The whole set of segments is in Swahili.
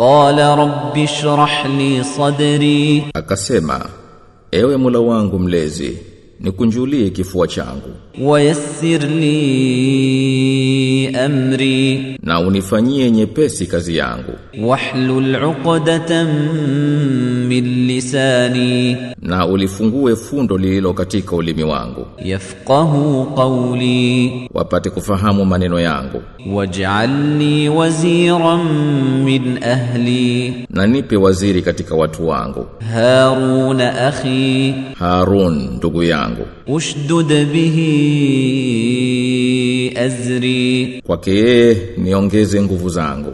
Qala rabbi shrah li sadri, akasema ewe mula wangu mlezi nikunjulie kifua changu wayassir li amri, na unifanyie nyepesi kazi yangu. Wahlul uqdatan min lisani, na ulifungue fundo lililo katika ulimi wangu. Yafqahu qawli, wapate kufahamu maneno yangu. Waj'alni waziran min ahli, na nipe waziri katika watu wangu. Harun akhi, Harun ndugu yangu ushdud bihi azri, kwake niongeze nguvu zangu.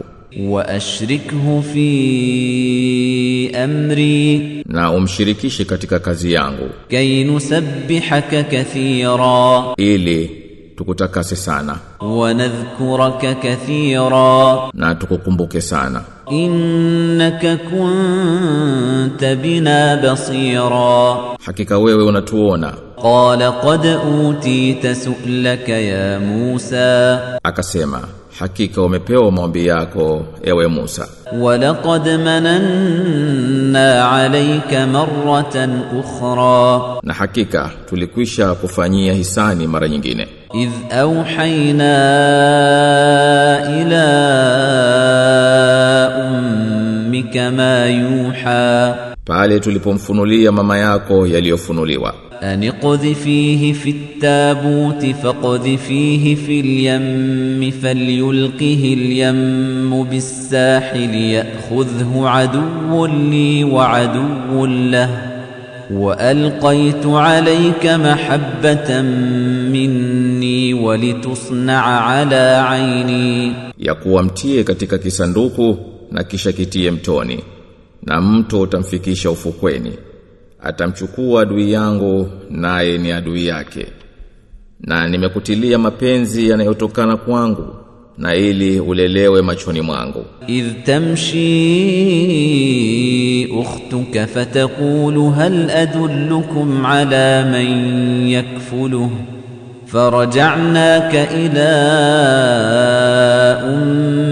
Wa ashrikhu fi amri, na umshirikishe katika kazi yangu. Kay nusabbihaka kathira, ili tukutakase sana. Wa nadhkuraka kathira, na tukukumbuke sana. Innaka kunta bina basira, hakika wewe unatuona Qala qad utita su'laka ya Musa, akasema hakika umepewa maombi yako ewe Musa. Walaqad mananna alayka marratan ukhra, na hakika tulikwisha kufanyia hisani mara nyingine. Idh auhayna ila ummika ma yuha pale tulipomfunulia mama yako yaliyofunuliwa aniqdhifihi fi tabuti faqdhifihi fil yammi falyulqihi al-yammu bis-sahili ya'khudhhu aduwwun li wa aduwwun lahu وألقيت عليك محبة مني ولتصنع على عيني يقوى mtie katika kisanduku na kisha kitie mtoni na mto utamfikisha ufukweni atamchukua adui yangu naye ni adui yake na nimekutilia mapenzi yanayotokana kwangu na ili ulelewe machoni mwangu إذ تمشي أختك فتقول هل أدلكم على من يكفله فرجعناك إلى أمك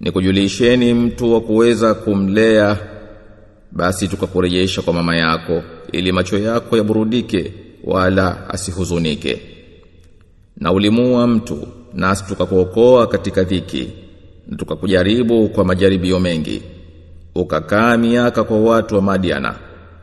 nikujulisheni mtu wa kuweza kumlea basi tukakurejesha kwa mama yako ili macho yako yaburudike wala asihuzunike. Na ulimua mtu nasi tukakuokoa katika dhiki na tukakujaribu kwa majaribio mengi. Ukakaa miaka kwa watu wa Madiana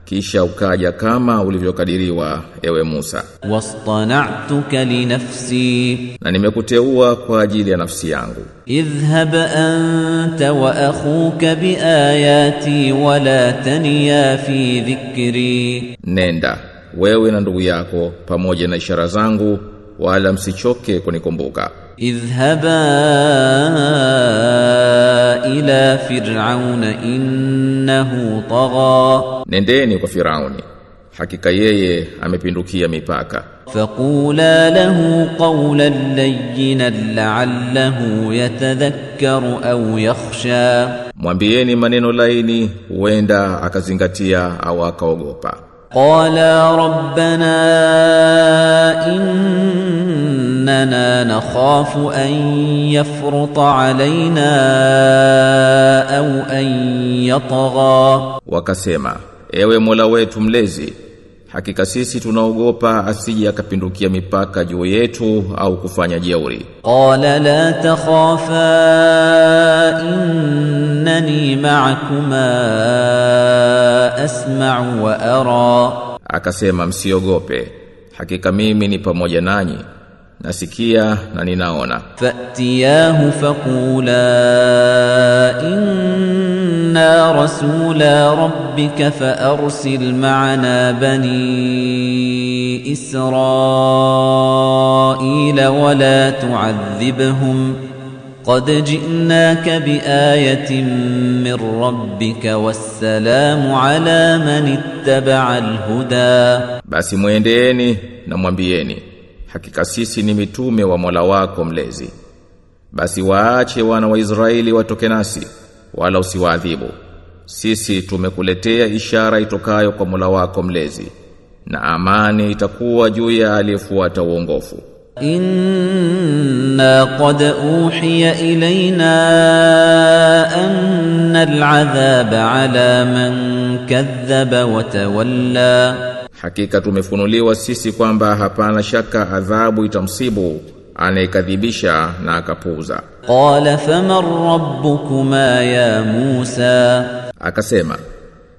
kisha ukaja kama ulivyokadiriwa ewe Musa. Wastana'tuka li nafsi, na nimekuteua kwa ajili ya nafsi yangu. Idhhab anta wa akhuka bi ayati wa la taniya fi dhikri, nenda wewe na ndugu yako pamoja na ishara zangu, wala msichoke kunikumbuka. Idhhaba ila fir'auna in innahu tagha. Nendeni kwa Firauni. Hakika yeye amepindukia mipaka. Faqula lahu qawlan layyinan la'allahu yatadhakkaru au yakhsha. Mwambieni maneno laini huenda akazingatia au akaogopa. قالا ربنا إننا نخاف أن يفرط علينا أو أن يطغى. Wakasema ewe Mola wetu mlezi Hakika sisi tunaogopa asije akapindukia mipaka juu yetu au kufanya jeuri. Qala la takhafa innani ma'akuma asma'u wa ara. Akasema msiogope. Hakika mimi ni pamoja nanyi. Nasikia na ninaona. Fatiyahu faqula in رسول ربك فأرسل معنا بني إسرائيل ولا تعذبهم قد جئناك بآية من ربك والسلام على من اتبع الهدى. بس مويندييني نمبييني hakika sisi ni mitume wa Mola wako mlezi. Basi waache wana wa wala usiwaadhibu. Sisi tumekuletea ishara itokayo kwa Mola wako mlezi na amani itakuwa juu ya aliyefuata uongofu. Inna qad uhiya ilaina anna al'adhab ala man kadhaba wa tawalla. Hakika tumefunuliwa sisi kwamba hapana shaka adhabu itamsibu anaikadhibisha na akapuuza. Qala faman rabbukuma ya Musa, akasema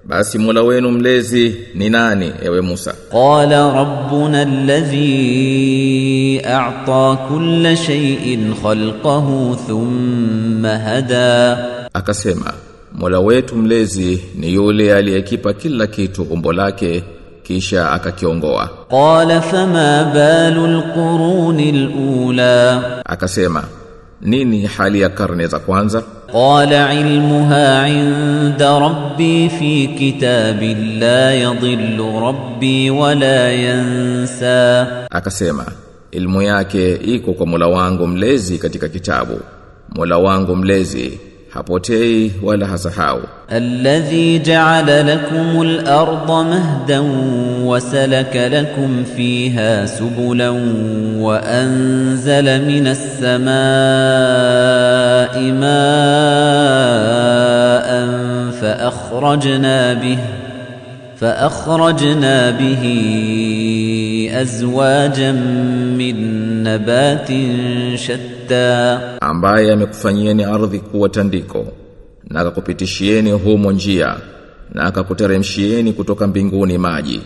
basi Mola wenu mlezi ni nani ewe Musa? Qala rabbuna alladhi a'ta kulla shay'in khalqahu thumma hada, akasema Mola wetu mlezi ni yule aliyekipa kila kitu umbo lake kisha akakiongoa. Qala fama balu qurunil alula, akasema nini hali ya karne za kwanza? Qala ilmuha inda rabbi fi kitabi la yadhillu rabbi wala yansa. Akasema ilmu yake iko kwa Mola wangu mlezi katika kitabu. Mola wangu mlezi hapotei wala hasahau alladhi ja'ala lakum al-ardha mahdan wa salaka lakum fiha subulan wa anzala minas samaa'i ma'an fa akhrajna bihi فأخرجنا به أزواجا من نبات شتى ambaye amekufanyieni ardhi kuwa tandiko na akakupitishieni humo njia na akakuteremshieni kutoka mbinguni maji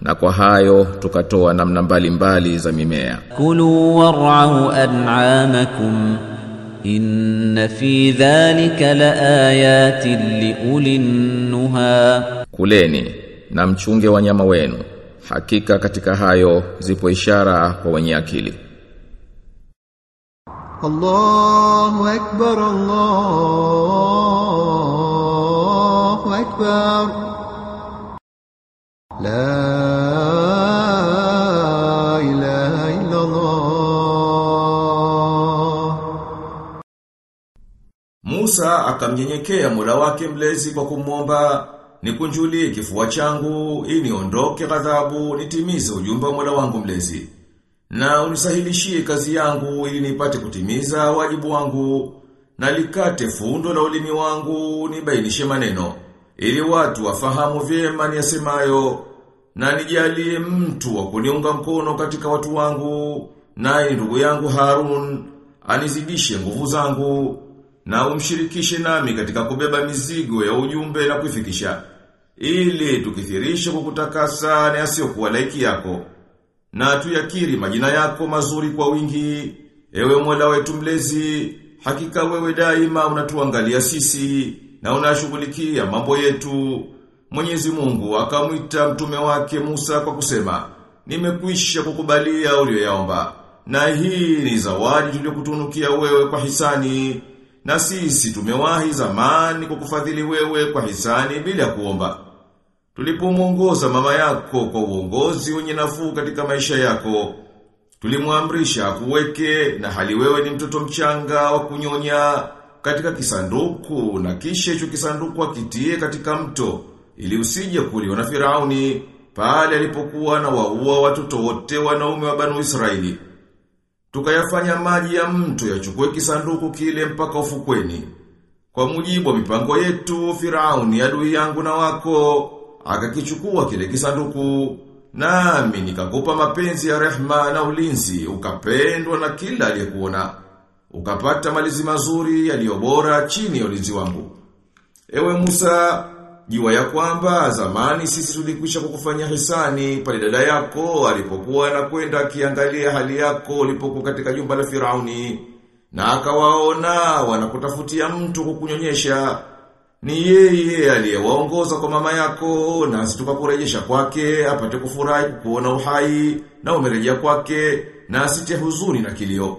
na kwa hayo tukatoa namna mbalimbali za mimea. Kulu warau an'amakum inna fi dhalika laayatin liulinnuha kuleni na mchunge wanyama wenu hakika katika hayo zipo ishara kwa wenye akili. الله أكبر الله أكبر لا إله إلا الله Musa akamnyenyekea Mola wake mlezi kwa kumwomba nikunjulie kifua changu ili niondoke ghadhabu nitimize ujumbe wa Mola wangu mlezi na unisahilishie kazi yangu ili nipate kutimiza wajibu wangu na likate fundo la ulimi wangu nibainishe maneno ili watu wafahamu vyema niyasemayo na nijalie mtu wa kuniunga mkono katika watu wangu naye ndugu yangu Harun anizidishe nguvu zangu na umshirikishe nami katika kubeba mizigo ya ujumbe na kuifikisha ili tukithirishe kukutakasa na yasiyokuwa laiki yako na tuyakiri majina yako mazuri kwa wingi. Ewe Mola wetu mlezi hakika wewe daima unatuangalia sisi na unashughulikia mambo yetu. Mwenyezi Mungu akamwita mtume wake Musa kwa kusema nimekwisha kukubalia uliyoyaomba na hii ni zawadi tuliyokutunukia wewe kwa hisani. Na sisi tumewahi zamani kukufadhili wewe kwa hisani bila kuomba Tulipomwongoza mama yako kwa uongozi wenye nafuu katika maisha yako, tulimwamrisha kuweke na hali wewe ni mtoto mchanga wa kunyonya katika kisanduku na kisha hicho kisanduku akitie katika mto ili usije kuliwa na Firauni pale alipokuwa na waua watoto wote wanaume wa Banu Israeli. Tukayafanya maji ya mto yachukue kisanduku kile mpaka ufukweni. Kwa mujibu wa mipango yetu, Firauni adui yangu na wako, akakichukua kile kisanduku, nami nikakupa mapenzi ya rehma na ulinzi, ukapendwa na kila aliyekuona. Ukapata malizi mazuri yaliyo bora chini ya ulinzi wangu. Ewe Musa, jua ya kwamba zamani sisi tulikwisha kukufanya hisani pale dada yako alipokuwa anakwenda akiangalia hali yako ulipokuwa katika jumba la Firauni na akawaona wanakutafutia mtu kukunyonyesha ni yeye aliyewaongoza kwa mama yako nasi tukakurejesha kwake apate kufurahi kuona uhai na umerejea kwake na asite huzuni na kilio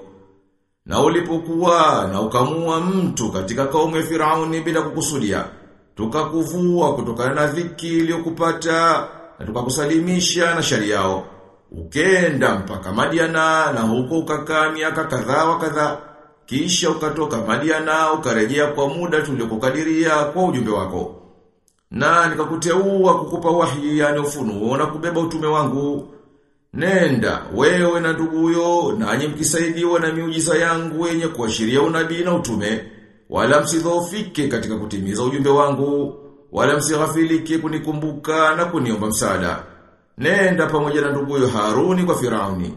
Na ulipokuwa na ukamua mtu katika kaumu ya Firauni bila kukusudia, tukakuvua kutokana na dhiki iliyokupata na tukakusalimisha na shari yao. Ukenda mpaka Madiana na huko ukakaa miaka kadhaa wa kadhaa. Kisha ukatoka Madiana ukarejea kwa muda tuliokukadiria kwa ujumbe wako. Na nikakuteua kukupa wahi yani ufunuo na kubeba utume wangu. Nenda, wewe na nduguyo, nanyi mkisaidiwa na miujiza yangu yenye kuashiria unabii na utume, wala msidhofike katika kutimiza ujumbe wangu, wala msighafilike kunikumbuka na kuniomba msaada. Nenda pamoja na nduguyo Haruni kwa Firauni.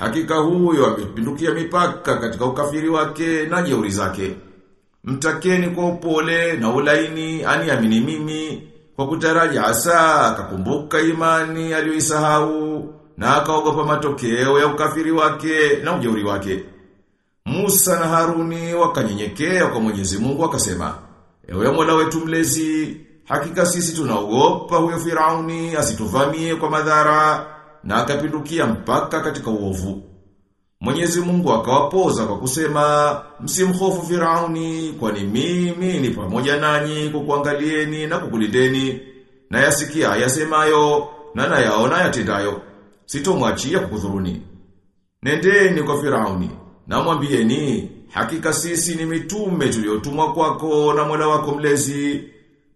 Hakika huyo amepindukia mipaka katika ukafiri wake na jeuri zake. Mtakeni kwa upole na ulaini aniamini mimi kwa kutaraja hasa akakumbuka imani aliyoisahau na akaogopa matokeo ya ukafiri wake na ujeuri wake. Musa na Haruni wakanyenyekea kwa Mwenyezi Mungu wakasema, "Ewe Mola wetu mlezi, hakika sisi tunaogopa huyo Firauni asituvamie kwa madhara na akapindukia mpaka katika uovu." Mwenyezi Mungu akawapoza kwa kusema, "Msimhofu Firauni, kwani mimi ni pamoja nanyi kukuangalieni na kukulindeni, na yasikia yasemayo na nayaona yatendayo. Sitomwachia kukudhuruni." Nendeni kwa Firauni, na mwambieni, hakika sisi ni mitume tuliotumwa kwako na Mola wako mlezi.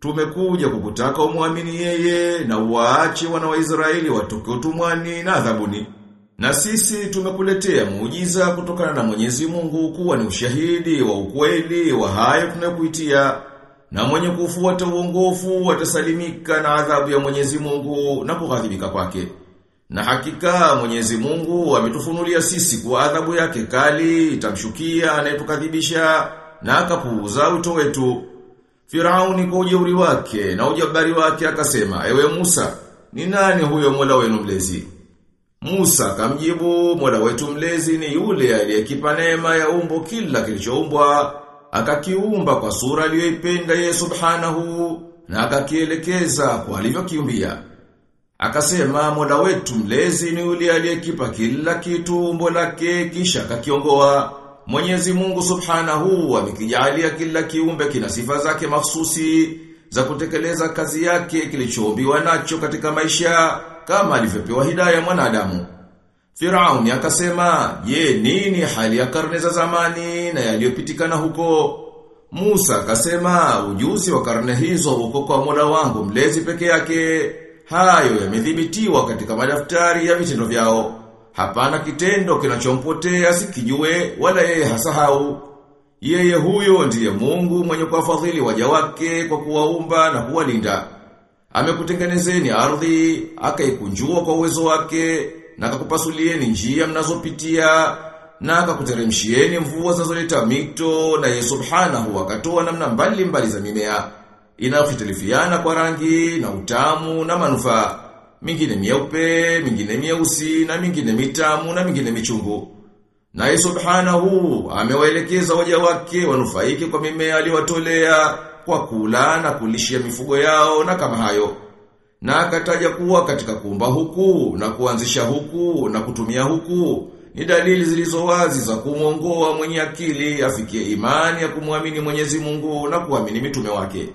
Tumekuja kukutaka umwamini yeye na uwaache wana wa Israeli watoke utumwani na adhabuni. Na sisi tumekuletea muujiza kutokana na Mwenyezi Mungu kuwa ni ushahidi wa ukweli wa hayo tunayokuitia. Na mwenye kufuata uongofu watasalimika na adhabu ya Mwenyezi Mungu na kughadhibika kwake. Na hakika Mwenyezi Mungu ametufunulia sisi kwa adhabu yake kali itamshukia anayetukadhibisha na akapuuza wito wetu. Firauni kwa ujeuri wake na ujabari wake akasema, "Ewe Musa, ni nani huyo Mola wenu mlezi?" Musa akamjibu, "Mola wetu mlezi ni yule aliyekipa neema ya umbo kila kilichoumbwa, akakiumba kwa sura aliyoipenda yeye Subhanahu na akakielekeza kwa alivyokiumbia." Akasema Mola wetu mlezi ni yule aliyekipa kila kitu umbo lake kisha akakiongoa. Mwenyezi Mungu Subhanahu amekijalia kila kiumbe kina sifa zake mahsusi za kutekeleza kazi yake kilichoombiwa nacho katika maisha kama alivyopewa hidayah mwanadamu. Firauni akasema, "Je, nini hali ya karne za zamani na yaliyopitikana huko?" Musa akasema, "Ujuzi wa karne hizo uko kwa Mola wangu mlezi peke yake." Hayo yamedhibitiwa katika madaftari ya vitendo vyao. Hapana kitendo kinachompotea sikijue wala yeye hasahau. Yeye huyo ndiye Mungu mwenye kuwafadhili waja wake kwa kuwaumba na kuwalinda. Amekutengenezeni ardhi, akaikunjua kwa uwezo wake, na akakupasulieni njia mnazopitia, na akakuteremshieni mvua zinazoleta mito, na yeye subhanahu akatoa namna mbalimbali mbali za mimea inayofitilifiana kwa rangi na utamu na manufaa. Mingine mieupe, mingine mieusi na mingine mitamu na mingine michungu. Naye subhanahu amewaelekeza waja wake wanufaike kwa mimea aliwatolea kwa kula na kulishia mifugo yao na kama hayo. Na akataja kuwa katika kuumba huku na kuanzisha huku na kutumia huku ni dalili zilizo wazi za kumwongoa mwenye akili afikie imani ya kumwamini Mwenyezi Mungu na kuamini mitume wake.